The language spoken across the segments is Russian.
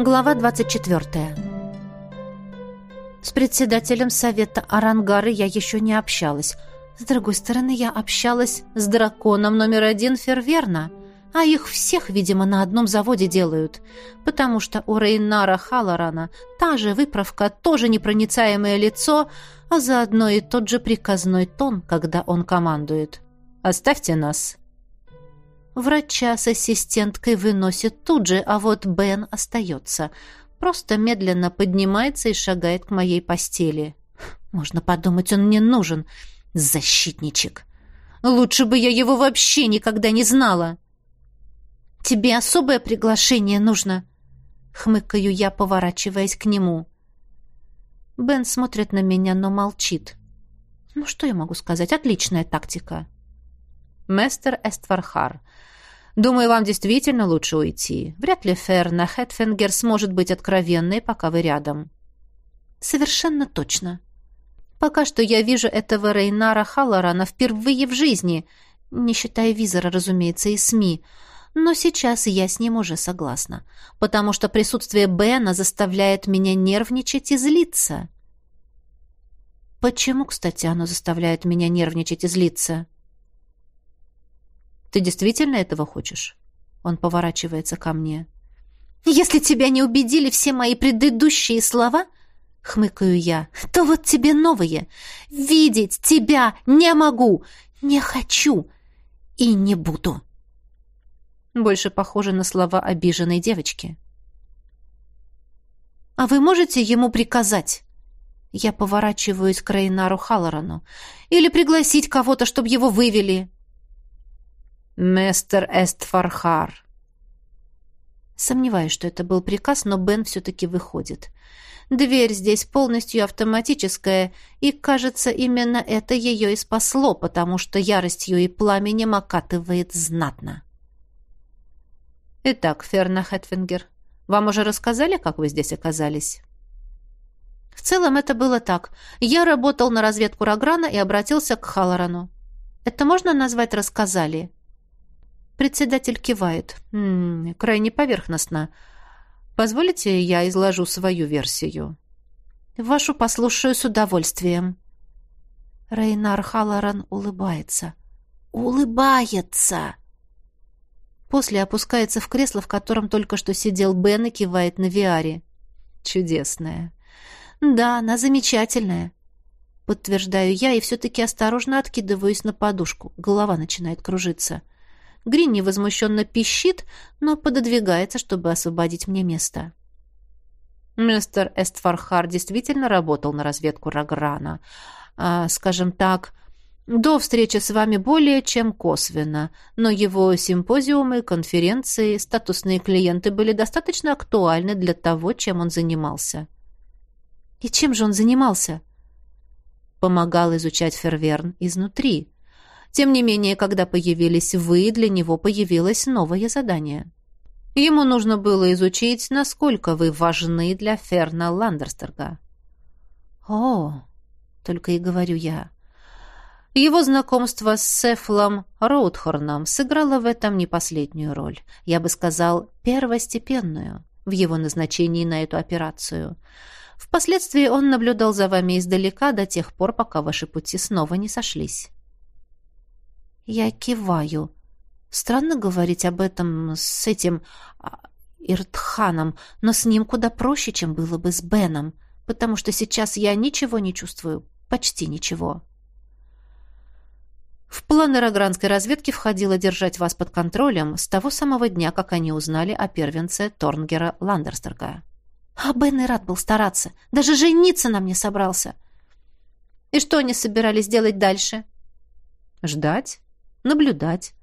Глава 24. С председателем совета Арангары я еще не общалась. С другой стороны, я общалась с драконом номер один Ферверна, а их всех, видимо, на одном заводе делают, потому что у Рейнара Халарана та же выправка, тоже непроницаемое лицо, а заодно и тот же приказной тон, когда он командует. «Оставьте нас!» Врача с ассистенткой выносит тут же, а вот Бен остается. Просто медленно поднимается и шагает к моей постели. Можно подумать, он мне нужен. Защитничек. Лучше бы я его вообще никогда не знала. Тебе особое приглашение нужно, хмыкаю я, поворачиваясь к нему. Бен смотрит на меня, но молчит. Ну что я могу сказать? Отличная тактика. Мастер Эствархар, Думаю, вам действительно лучше уйти. Вряд ли Ферна Хэтфингер сможет быть откровенной, пока вы рядом. Совершенно точно. Пока что я вижу этого Рейнара Халлорана впервые в жизни, не считая визора, разумеется, и СМИ. Но сейчас я с ним уже согласна, потому что присутствие Бена заставляет меня нервничать и злиться. Почему, кстати, оно заставляет меня нервничать и злиться? — ты действительно этого хочешь? Он поворачивается ко мне. Если тебя не убедили все мои предыдущие слова, хмыкаю я, то вот тебе новые. Видеть тебя не могу, не хочу и не буду. Больше похоже на слова обиженной девочки. А вы можете ему приказать? Я поворачиваюсь к Рейнару Халлорану. Или пригласить кого-то, чтобы его вывели. «Мистер Эстфархар». Сомневаюсь, что это был приказ, но Бен все-таки выходит. Дверь здесь полностью автоматическая, и, кажется, именно это ее и спасло, потому что яростью и пламенем окатывает знатно. «Итак, Ферна Хэтфингер, вам уже рассказали, как вы здесь оказались?» В целом это было так. Я работал на разведку Рограна и обратился к Халлорану. Это можно назвать «рассказали»? Председатель кивает. «М -м, крайне поверхностно. Позволите, я изложу свою версию?» «Вашу послушаю с удовольствием». Рейнар Халлоран улыбается. «Улыбается!» После опускается в кресло, в котором только что сидел Бен и кивает на Виаре. «Чудесная». «Да, она замечательная». Подтверждаю я и все-таки осторожно откидываюсь на подушку. Голова начинает кружиться. Гринни возмущенно пищит, но пододвигается, чтобы освободить мне место. Мистер Эстфархар действительно работал на разведку Раграна. А, скажем так, до встречи с вами более чем косвенно, но его симпозиумы, конференции, статусные клиенты были достаточно актуальны для того, чем он занимался. И чем же он занимался? Помогал изучать Ферверн изнутри. Тем не менее, когда появились вы, для него появилось новое задание. Ему нужно было изучить, насколько вы важны для Ферна Ландерстерга. «О!» — только и говорю я. Его знакомство с Сефлом Роудхорном сыграло в этом не последнюю роль. Я бы сказал, первостепенную в его назначении на эту операцию. Впоследствии он наблюдал за вами издалека до тех пор, пока ваши пути снова не сошлись. Я киваю. Странно говорить об этом с этим а, Иртханом, но с ним куда проще, чем было бы с Беном, потому что сейчас я ничего не чувствую, почти ничего. В планы рогранской разведки входило держать вас под контролем с того самого дня, как они узнали о первенце Торнгера Ландерстерга. А Бен и рад был стараться. Даже жениться на мне собрался. И что они собирались делать дальше? Ждать наблюдать,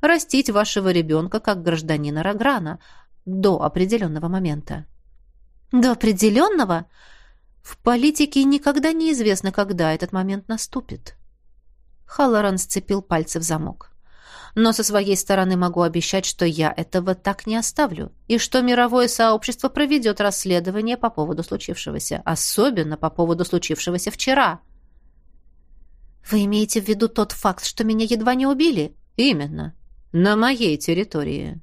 растить вашего ребенка как гражданина Рограна до определенного момента. До определенного? В политике никогда не известно, когда этот момент наступит. Халлоран сцепил пальцы в замок. Но со своей стороны могу обещать, что я этого так не оставлю, и что мировое сообщество проведет расследование по поводу случившегося, особенно по поводу случившегося вчера. «Вы имеете в виду тот факт, что меня едва не убили?» «Именно. На моей территории».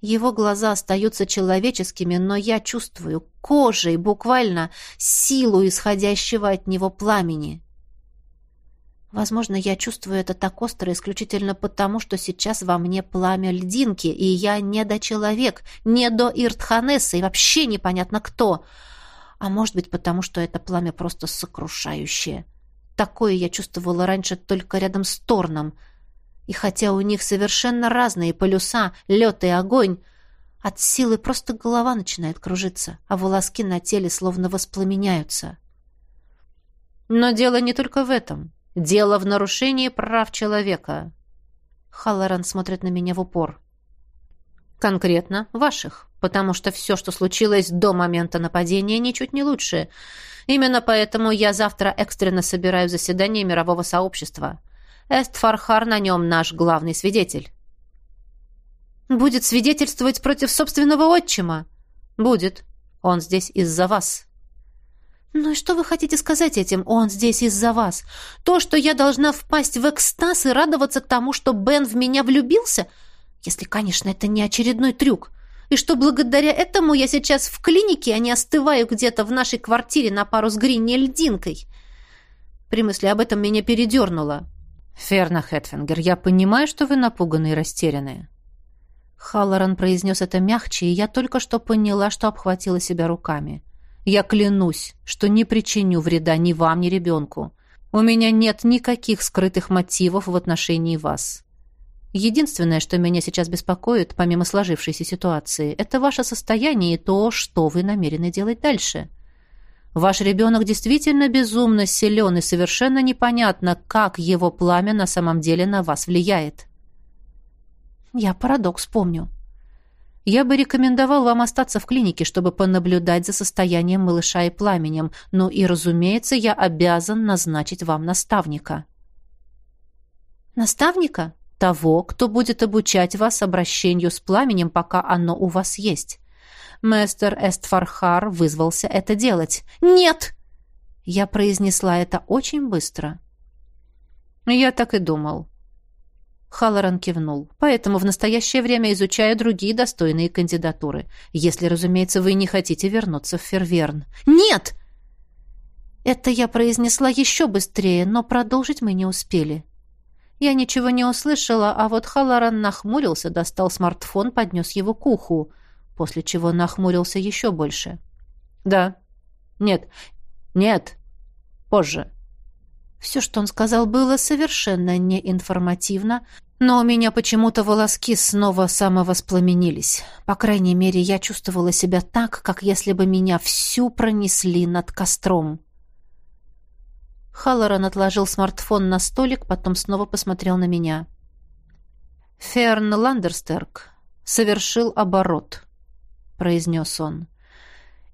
Его глаза остаются человеческими, но я чувствую кожей буквально силу исходящего от него пламени. Возможно, я чувствую это так остро исключительно потому, что сейчас во мне пламя льдинки, и я не до человек, не до Иртханеса и вообще непонятно кто. А может быть, потому что это пламя просто сокрушающее. Такое я чувствовала раньше только рядом с Торном — и хотя у них совершенно разные полюса, лед и огонь, от силы просто голова начинает кружиться, а волоски на теле словно воспламеняются. Но дело не только в этом. Дело в нарушении прав человека. Халлоран смотрит на меня в упор. Конкретно ваших, потому что все, что случилось до момента нападения, ничуть не лучше. Именно поэтому я завтра экстренно собираю заседание мирового сообщества — Эстфархар на нем наш главный свидетель. Будет свидетельствовать против собственного отчима? Будет. Он здесь из-за вас. Ну и что вы хотите сказать этим? Он здесь из-за вас. То, что я должна впасть в экстаз и радоваться тому, что Бен в меня влюбился, если, конечно, это не очередной трюк, и что благодаря этому я сейчас в клинике, а не остываю где-то в нашей квартире на пару с Гринни льдинкой. При мысли об этом меня передернуло. «Ферна Хэтфингер, я понимаю, что вы напуганы и растеряны». Халлоран произнес это мягче, и я только что поняла, что обхватила себя руками. «Я клянусь, что не причиню вреда ни вам, ни ребенку. У меня нет никаких скрытых мотивов в отношении вас. Единственное, что меня сейчас беспокоит, помимо сложившейся ситуации, это ваше состояние и то, что вы намерены делать дальше». Ваш ребенок действительно безумно силен, и совершенно непонятно, как его пламя на самом деле на вас влияет. Я парадокс помню. Я бы рекомендовал вам остаться в клинике, чтобы понаблюдать за состоянием малыша и пламенем, но и, разумеется, я обязан назначить вам наставника. Наставника? Того, кто будет обучать вас обращению с пламенем, пока оно у вас есть. Мэстер Эстфархар вызвался это делать. «Нет!» Я произнесла это очень быстро. «Я так и думал». Халлоран кивнул. «Поэтому в настоящее время изучаю другие достойные кандидатуры. Если, разумеется, вы не хотите вернуться в Ферверн». «Нет!» Это я произнесла еще быстрее, но продолжить мы не успели. Я ничего не услышала, а вот Халлоран нахмурился, достал смартфон, поднес его к уху после чего нахмурился еще больше. «Да. Нет. Нет. Позже». Все, что он сказал, было совершенно неинформативно, но у меня почему-то волоски снова самовоспламенились. По крайней мере, я чувствовала себя так, как если бы меня всю пронесли над костром. Халлоран отложил смартфон на столик, потом снова посмотрел на меня. Ферн Ландерстерк совершил оборот произнес он.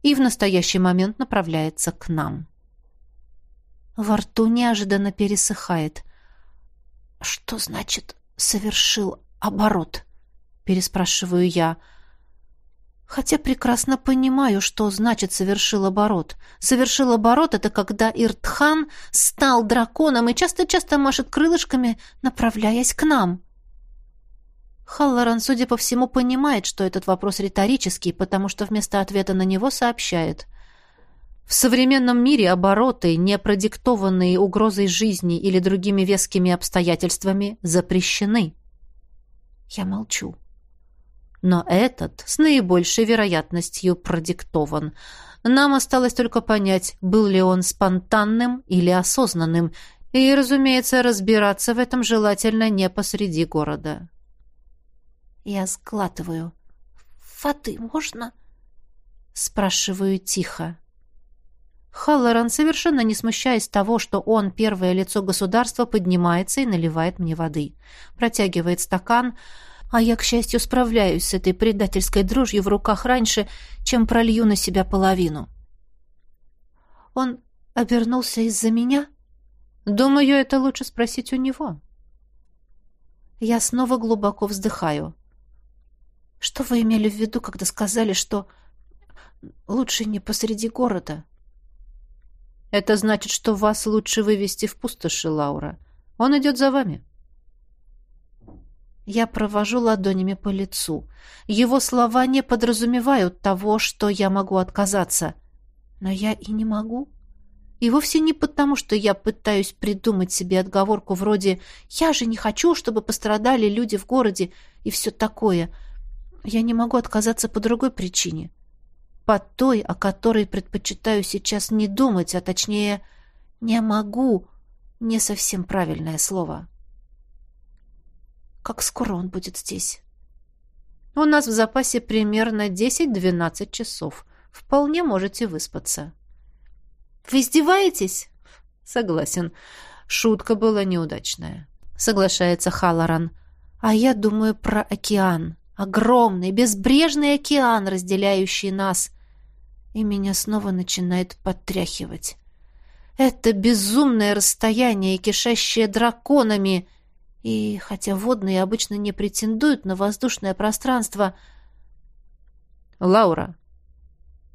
И в настоящий момент направляется к нам. Во рту неожиданно пересыхает. Что значит совершил оборот? переспрашиваю я. Хотя прекрасно понимаю, что значит совершил оборот. Совершил оборот это когда Иртхан стал драконом и часто-часто машет крылышками, направляясь к нам. Халлоран, судя по всему, понимает, что этот вопрос риторический, потому что вместо ответа на него сообщает. В современном мире обороты, не продиктованные угрозой жизни или другими вескими обстоятельствами, запрещены. Я молчу. Но этот с наибольшей вероятностью продиктован. Нам осталось только понять, был ли он спонтанным или осознанным, и, разумеется, разбираться в этом желательно не посреди города. Я сглатываю. «Воды можно?» Спрашиваю тихо. Халлоран, совершенно не смущаясь того, что он, первое лицо государства, поднимается и наливает мне воды. Протягивает стакан, а я, к счастью, справляюсь с этой предательской дрожью в руках раньше, чем пролью на себя половину. Он обернулся из-за меня? Думаю, это лучше спросить у него. Я снова глубоко вздыхаю. Что вы имели в виду, когда сказали, что лучше не посреди города? Это значит, что вас лучше вывести в пустоши, Лаура. Он идет за вами. Я провожу ладонями по лицу. Его слова не подразумевают того, что я могу отказаться. Но я и не могу. И вовсе не потому, что я пытаюсь придумать себе отговорку вроде «я же не хочу, чтобы пострадали люди в городе» и все такое. Я не могу отказаться по другой причине. По той, о которой предпочитаю сейчас не думать, а точнее «не могу» — не совсем правильное слово. Как скоро он будет здесь? У нас в запасе примерно 10-12 часов. Вполне можете выспаться. Вы издеваетесь? Согласен. Шутка была неудачная. Соглашается Халаран. А я думаю про океан. Огромный, безбрежный океан, разделяющий нас. И меня снова начинает подтряхивать. Это безумное расстояние, кишащее драконами — и хотя водные обычно не претендуют на воздушное пространство... «Лаура!»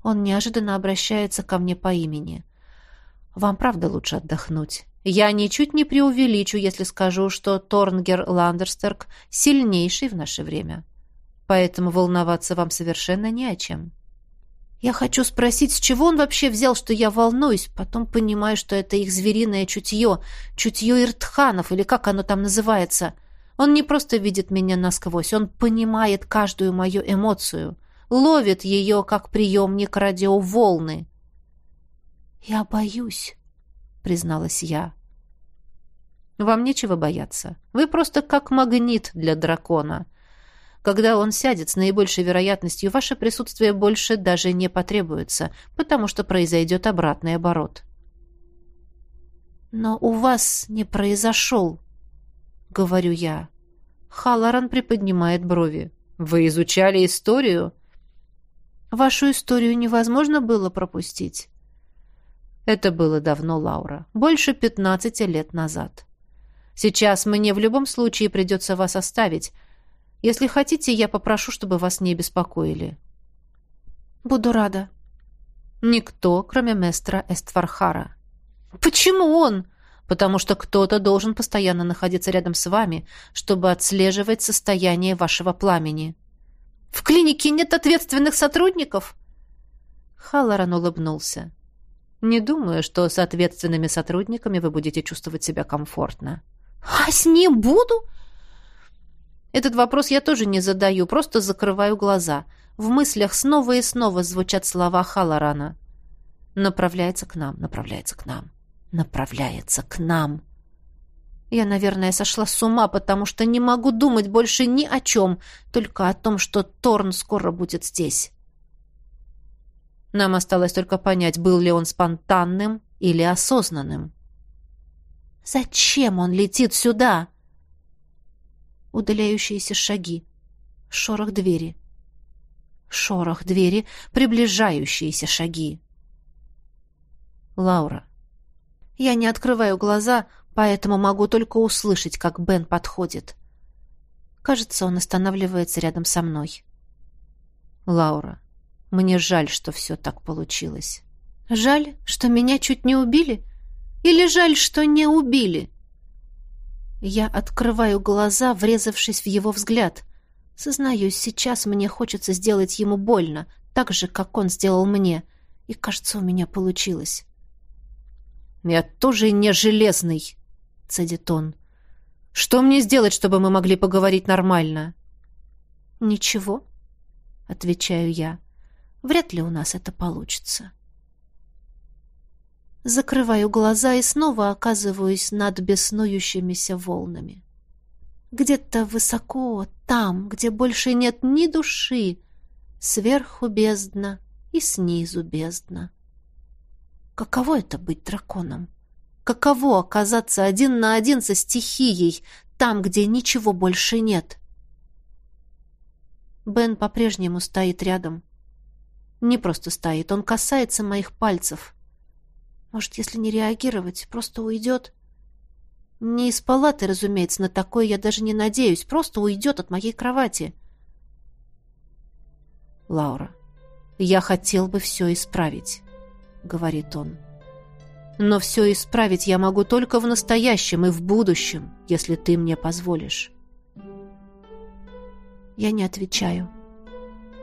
Он неожиданно обращается ко мне по имени. «Вам правда лучше отдохнуть. Я ничуть не преувеличу, если скажу, что Торнгер Ландерстерк сильнейший в наше время. Поэтому волноваться вам совершенно не о чем». Я хочу спросить, с чего он вообще взял, что я волнуюсь, потом понимаю, что это их звериное чутье, чутье иртханов, или как оно там называется. Он не просто видит меня насквозь, он понимает каждую мою эмоцию, ловит ее, как приемник радиоволны. «Я боюсь», — призналась я. «Вам нечего бояться. Вы просто как магнит для дракона. Когда он сядет, с наибольшей вероятностью ваше присутствие больше даже не потребуется, потому что произойдет обратный оборот. «Но у вас не произошел», — говорю я. Халаран приподнимает брови. «Вы изучали историю?» «Вашу историю невозможно было пропустить». Это было давно, Лаура. Больше пятнадцати лет назад. Сейчас мне в любом случае придется вас оставить, если хотите, я попрошу, чтобы вас не беспокоили». «Буду рада». «Никто, кроме местра Эстфархара». «Почему он?» «Потому что кто-то должен постоянно находиться рядом с вами, чтобы отслеживать состояние вашего пламени». «В клинике нет ответственных сотрудников?» Халлоран улыбнулся. «Не думаю, что с ответственными сотрудниками вы будете чувствовать себя комфортно». «А с ним буду? Этот вопрос я тоже не задаю, просто закрываю глаза. В мыслях снова и снова звучат слова Халарана. Направляется к нам, направляется к нам, направляется к нам. Я, наверное, сошла с ума, потому что не могу думать больше ни о чем, только о том, что Торн скоро будет здесь. Нам осталось только понять, был ли он спонтанным или осознанным. «Зачем он летит сюда?» Удаляющиеся шаги, шорох двери. Шорох двери, приближающиеся шаги. Лаура. Я не открываю глаза, поэтому могу только услышать, как Бен подходит. Кажется, он останавливается рядом со мной. Лаура, мне жаль, что все так получилось. Жаль, что меня чуть не убили? Или жаль, что не убили? Я открываю глаза, врезавшись в его взгляд. Сознаюсь, сейчас мне хочется сделать ему больно, так же, как он сделал мне. И, кажется, у меня получилось. «Я тоже не железный», — цедит он. «Что мне сделать, чтобы мы могли поговорить нормально?» «Ничего», — отвечаю я. «Вряд ли у нас это получится». Закрываю глаза и снова оказываюсь над беснующимися волнами. Где-то высоко, там, где больше нет ни души, сверху бездна и снизу бездна. Каково это быть драконом? Каково оказаться один на один со стихией, там, где ничего больше нет? Бен по-прежнему стоит рядом. Не просто стоит, он касается моих пальцев — может, если не реагировать, просто уйдет? Не из палаты, разумеется, на такое я даже не надеюсь. Просто уйдет от моей кровати. Лаура, я хотел бы все исправить, говорит он. Но все исправить я могу только в настоящем и в будущем, если ты мне позволишь. Я не отвечаю.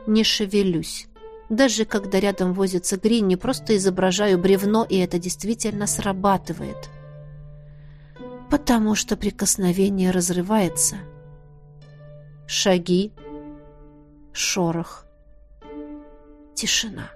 Не шевелюсь. Даже когда рядом возится Грин, не просто изображаю бревно, и это действительно срабатывает. Потому что прикосновение разрывается. Шаги. Шорох. Тишина.